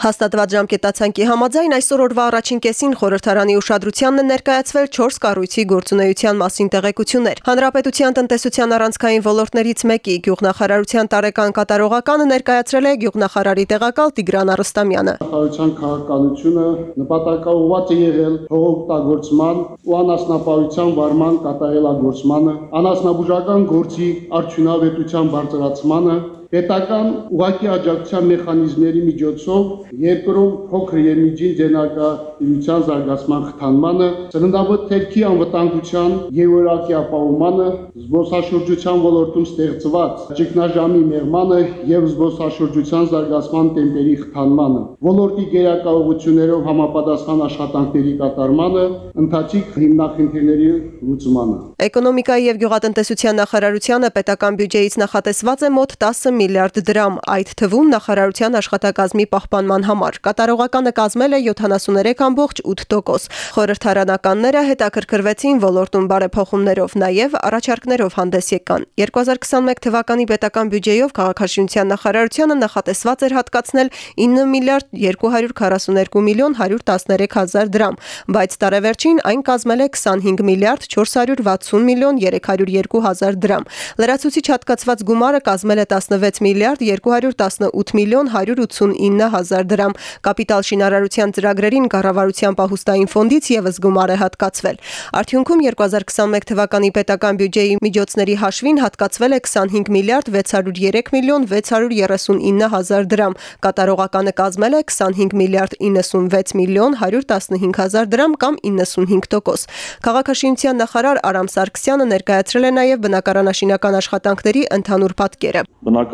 Հաստատված ժամկետացանկի համաձայն այսօր օրվա առաջին կեսին խորհրդարանի ուշադրությանն է ներկայացվել 4 կառույցի գործունեության մասին տեղեկություններ։ Հանրապետության տնտեսության առանցքային ոլորտներից մեկի գյուղնախարարության տարեկան կատարողականը ներկայացրել է գյուղնախարարի տեղակալ Տիգրան Արստամյանը։ Նախարարության քաղաքականությունը նպատակաուղղված է եղել հողօգտագործման ու անասնապահության վարման կատարելագործմանը, անասնաբուժական գործի արդյունավետության բարձրացմանը, պետական ուղղակի աջակցության մեխանիզմների միջոցով երկրում փոքր եւ միջին ձեռնարկատիրության զարգացման խթանմանը, ծննդաբթերքի անվտանգության եւ օրակի ապահովմանը, զբոսաշրջության ոլորտում ստեղծված ճգնաժամի մեղմանը եւ զբոսաշրջության զարգացման տեմպերի խթանմանը, ոլորտի գերակայություններով համապատասխան աշխատանքների կատարմանը, ընթացիկ հիմնախնդիրների լուծմանը։ Էկոնոմիկայի եւ գյուղատնտեսության նախարարությանը պետական բյուջեից նախատեսված է մոտ 10 միլիարդ դրամ, այդ թվում նախարարության աշխատակազմի պահպանման համար։ Կատարողականը կազմել է 73.8%։ Խորհրդարանականները հետաքրքրվեցին ոլորտում բարեփոխումներով, նաև առաջարկներով հանդես եկան։ 2021 թվականի պետական բյուջեով քաղաքաշինության նախարարությանը նախատեսված էր հատկացնել 9 միլիարդ 242 միլիոն 113 հազար դրամ, բայց տարեվերջին այն կազմել է 25 միլիարդ 460 միլիոն 302 հազար դրամ։ Լրացուցիչ հատկացված գումարը կազմել է 16 միլիարդ 218 միլիոն 189 հազար դրամ։ Կապիտալ շինարարության ծրագրերին կառավարության պահուստային ֆոնդից եւս գումար է հատկացվել։ Արդյունքում 2021 թվականի պետական բյուջեի միջոցների հաշվին հատկացվել է 25 միլիարդ 603 միլիոն 639 հազար դրամ։ Կատարողականը կազմել է 25 միլիարդ 96 միլիոն 115 հազար դրամ կամ 95%։ Քաղաքաշինության նախարար Արամ Սարգսյանը ներկայացրել է նաև բնակարանաշինական աշխատանքների ընդհանուր պատկերը։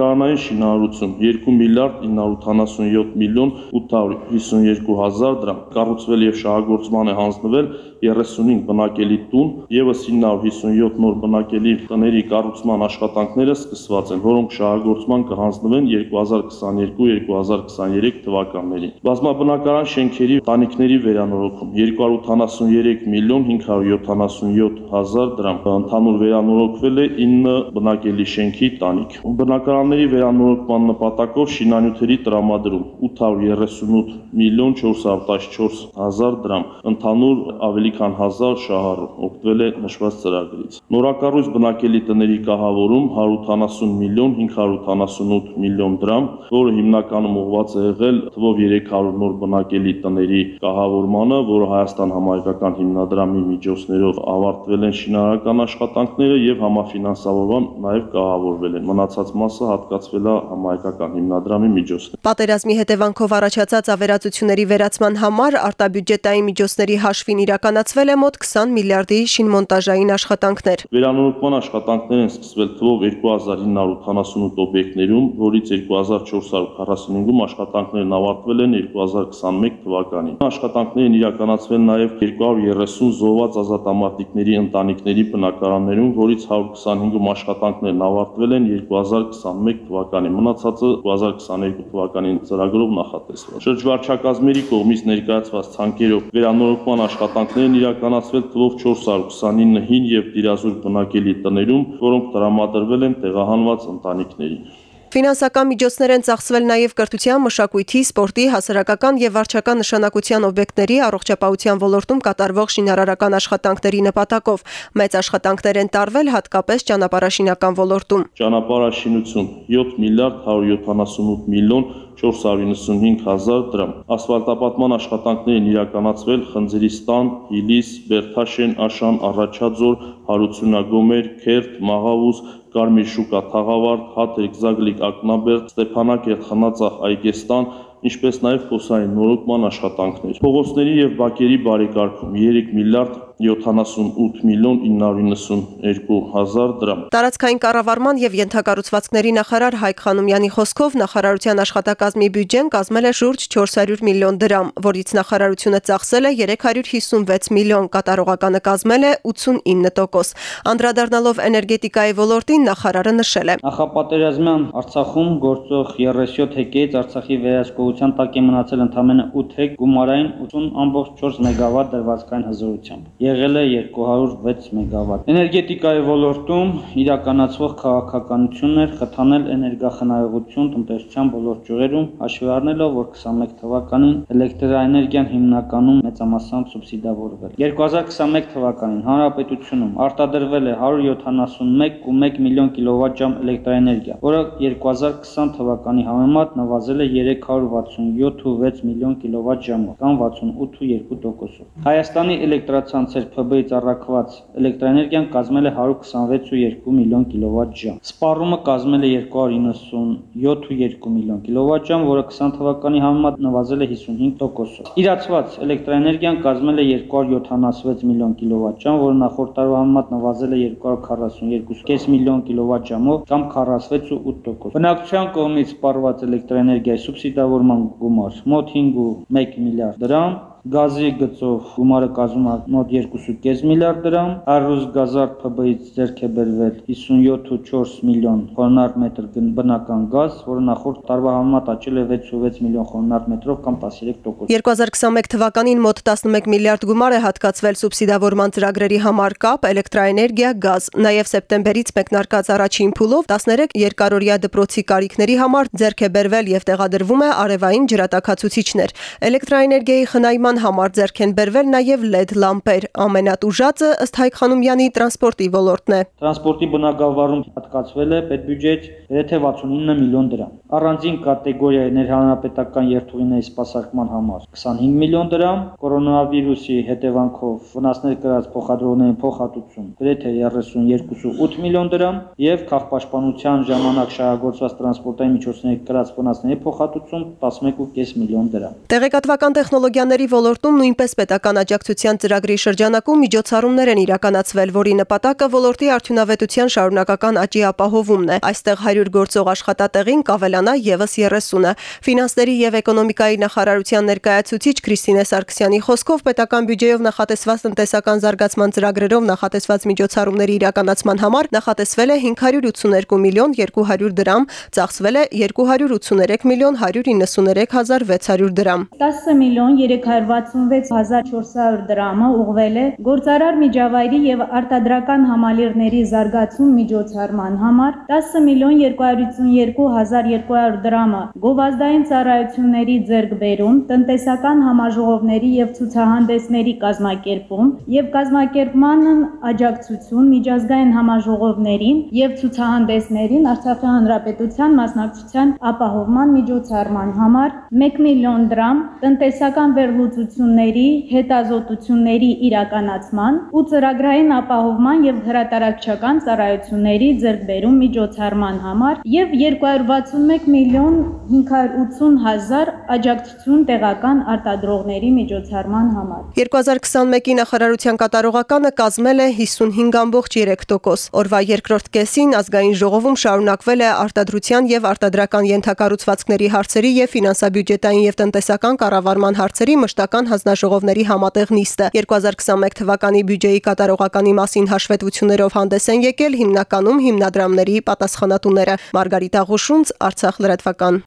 Բնակարանային շինարարություն 2 միլիարդ 977 միլիոն 852 հազար դրամ կառուցվել եւ շահագործման է հանձնվել 35 բնակելի տուն, եւս 957 նոր բնակելի տների կառուցման աշխատանքները սկսված են, որոնք շահագործման կհանձնվեն 2022-2023 թվականներին։ Բազմաբնակարան շենքերի տանիքների վերանորոգում 283 միլիոն 577 հազար դրամ։ Ընդհանուր վերանորոգվել է 9 բնակելի շենքի տանիք։ Բնակարանների վերանորոգման նպատակով շինանյութերի տրամադրում 838 միլիոն 414 հազար դրամ։ Ընդհանուր ավելի քան 1000 շահառու օգտվել է նշված ծրագրից։ Նորակառույց բնակելի տների կահավորում 180 միլիոն 588 միլիոն դրամ, որը հիմնականում ուղղված է եղել թվով 300 նոր բնակելի տների կահավորմանը, որը Հայաստան համայնքական հիմնադրամի միջոցներով ավարտվել են շինարարական աշխատանքները եւ համաֆինանսավորման նաեւ կահավորվել են։ Մնացած մասը հատկացվել է համայնքական հիմնադրամի միջոցներով։ Պատերազմի հետևանքով առաջացած ավերածությունների վերացման համար արտաբյուջետային միջոցների հաշվին իրականացվել է մոտ 20 միլիարդի շինմոնտաժային աշխատանքներ։ Վերանորոգման աշխատանքներ են սկսվել թվով 2988 օբյեկտներում, որից 2445-ում աշխատանքներն ավարտվել են 2021 թվականին։ Աշխատանքներն իրականացվել նաև 230 զոհված ազատամարտիկների ընտանիքների բնակարաններում, որից 125-ում աշխատանքներն ավարտվել են 2021 թվականին։ Մնացածը 2022 թվականին ծրագրով նախատեսվել։ Շրջվարչակազմերի կողմից ներկայացված ցանկերով վերանորոգման աշխատանքներն իրականացվել թվով 429 հին եւ դիրազուրկ բնակելի տներում, որոնք տրամադրվել են տեղահանված ընտանիքներին։ Ֆինանսական միջոցներ են ծախսվել նաև կրթության, մշակույթի, սպորտի, հասարակական եւ վարչական նշանակության օբյեկտների առողջապահության ոլորտում կատարվող շինարարական աշխատանքների նպատակով։ Մեծ աշխատանքներ են տարվել հատկապես ճանապարհաշինական ոլորտում։ Ճանապարհաշինություն 7 միլիարդ 178 միլիոն 495 հազար դրամ։ Ասֆալտապատման աշխատանքներն իրականացվել Խնձրիստան, Հիլիս, Բերթաշեն, Աշան, Առաջաձոր, Հարությունագոմեր, Քերթ, Մաղավուս, Կարմիր շուկա, Թաղավարտ, Հատրիկ, Զագլիկ, Ակնաբերդ, Ստեփանակերտ, Խնածախ, Այգեստան, ինչպես նաև փոսային նորոգման աշխատանքներ։ Փողոցների եւ բակերի բարեկարգում 3 միլիարդ 78 միլիոն 992 հազար դրամ։ Տարածքային կառավարման եւ յենթակառուցվածքների նախարար Հայկ Խանոմյանի խոսքով նախարարության աշխատակազմի բյուջեն կազմել է շուրջ 400 միլիոն դրամ, որից նախարարությունը ծախսել է 356 միլիոն, կատարողականը կազմել է 89%։ Անդրադառնալով էներգետիկայի ոլորտին նախարարը նշել է. Նախապատերազմյան Արցախում գործող 37 հեկեից Արցախի վերահսկողության տակ է մնացել ընդամենը 8 հեկ գումարային 80.4 մեգավատ դրվածքային հզորությամբ։ եղել է 206 մեգավատ։ Էներգետիկայի ոլորտում իրականացվող քաղաքականություններ խթանել էներգախնայողություն տնտեսության բոլոր ճյուղերում, հաշվի առնելով, որ 21 թվականին էլեկտրաէներգիան հիմնականում մեծամասամբ սուբսիդավորվել։ 2021 թվականին հանրապետությունում արտադրվել է 171.1 միլիոն կիլովատժամ էլեկտրաէներգիա, որը 2020 թվականի համեմատ նվազել է 367.6 միլիոն կիլովատժամով, կամ 68.2%-ով։ Հայաստանի էլեկտրացանցեր ՓԲ-ից առաքված էլեկտրաէներգիան կազմել է 126.2 միլիոն կիլովատժամ։ Սպառումը կազմել է 297.2 միլիոն կիլովատժամ, որը 20 թվականի համեմատ նվազել է 55%-ով։ Իրացված էլեկտրաէներգիան կազմել է 276 միլիոն կիլովատժամ, որը նախորդ տարվա համեմատ նվազել է 242.5 միլիոն կիլովատժամով կամ 46.8%։ Բնակչության կողմից սպառված էլեկտրաէներգիայի սուբսիդավորման գումար մոտ 5.1 միլիարդ դրամ, գազի գծով գումարը կազմում է մոտ 2.5 միլիարդ դրամ, Արուսգազարդ ՓԲ-ից ձեռք է բերվել 57.4 միլիոն խոնարհ մետր բնական գազ, որը նախորդ տարվա համեմատ աճել է 6.6 միլիոն խոնարհ մետրով կամ 13%։ 2021 թվականին մոտ 11 միլիարդ գումար է հատկացվել սուբսիդավորման ծրագրերի համար կապ, էլեկտրաէներգիա, գազ։ Նաև սեպտեմբերից մեկնարկած առաջին փուլով 13 երկարորյա դպրոցի կարիքների համար ձեռք է բերվել եւ տեղադրվում է արևային ջրատաքացուցիչներ։ Էլեկտրաէներգիայի խնայման ստեղծման համար ձեռք են բերվել նաև LED լամպեր։ Ամենատուժածը ըստ Հայկ Խանոմյանի տրանսպորտի ոլորտն է։ Տրանսպորտի բնակավարում հատկացվել է պետբյուջեից գրեթե 69 միլիոն դրամ։ Առանձին կատեգորիայի ներհանրապետական երթուղիների սպասարկման համար 25 միլիոն դրամ, կորոնավիրուսի հետևանքով վնասներ կրած փոխադրողների փոխհատուցում գրեթե 32.8 միլիոն դրամ եւ քաղաքապաշտպանության ժամանակ շահագործված տրանսպորտային միջոցների կրած վնասների փոխհատուցում 11.5 միլիոն դրամ։ Տեղեկատվական տեխնոլոգիաների ոլորտ ոլորտում նույնպես պետական աջակցության ծրագրի շրջանակում միջոցառումներ են իրականացվել, որի նպատակը ոլորտի արդյունավետության շարունակական աճի ապահովումն է։ Այստեղ 100 գործող աշխատատեղին կավելանա եւս 30-ը։ Ֆինանսների եւ էկոնոմիկայի նախարարության ներկայացուցիչ Քրիստինե Սարգսյանի խոսքով պետական բյուջեով նախատեսված տնտեսական զարգացման ծրագրերով նախատեսված միջոցառումների իրականացման համար նախատեսվել է 582 միլիոն 200 դրամ, ծախսվել է 283 միլիոն 193 հազար 600 դրամ։ 10 միլիոն 360 66400 դրամը ուղղվել է գործարար միջավայրի եւ արտադրական համալիրների զարգացում միջոցառման համար, 10 միլիոն 252200 դրամը գովազդային ծառայությունների ձեռքբերում, տնտեսական համաժողովների եւ ցուցահանդեսների կազմակերպում եւ կազմակերպմանն աջակցություն միջազգային համաժողովներին եւ ցուցահանդեսներին Արցախի հանրապետության մասնակցության ապահովման միջոցառման համար 1 միլիոն դրամ տնտեսական վերլուծություն գործողությունների հետազոտությունների իրականացման ու ծրագրային ապահովման եւ հրատարակչական ծառայությունների ձեռքբերում միջոցառման համար եւ 261 միլիոն 580 հազար աջակցություն տեղական արտադրողների միջոցառման համար 2021-ի նախարարության կատարողականը կազմել է 55.3%։ Օրվա երկրորդ կեսին ազգային ժողովում շարունակվել է արտադրության եւ արտադրական ենթակառուցվածքների հարցերի եւ ֆինանսա-բյուջետային եւ տնտեսական կառավարման հարցերի մշտական պետական հանձնաժողովների համատեղ նիստը 2021 թվականի բյուջեի կատարողականի մասին հաշվետվություններով հանդես են եկել հիմնականում հիմնադրամների պատասխանատուները Մարգարիտ Աղուշունց Արցախ լրատվական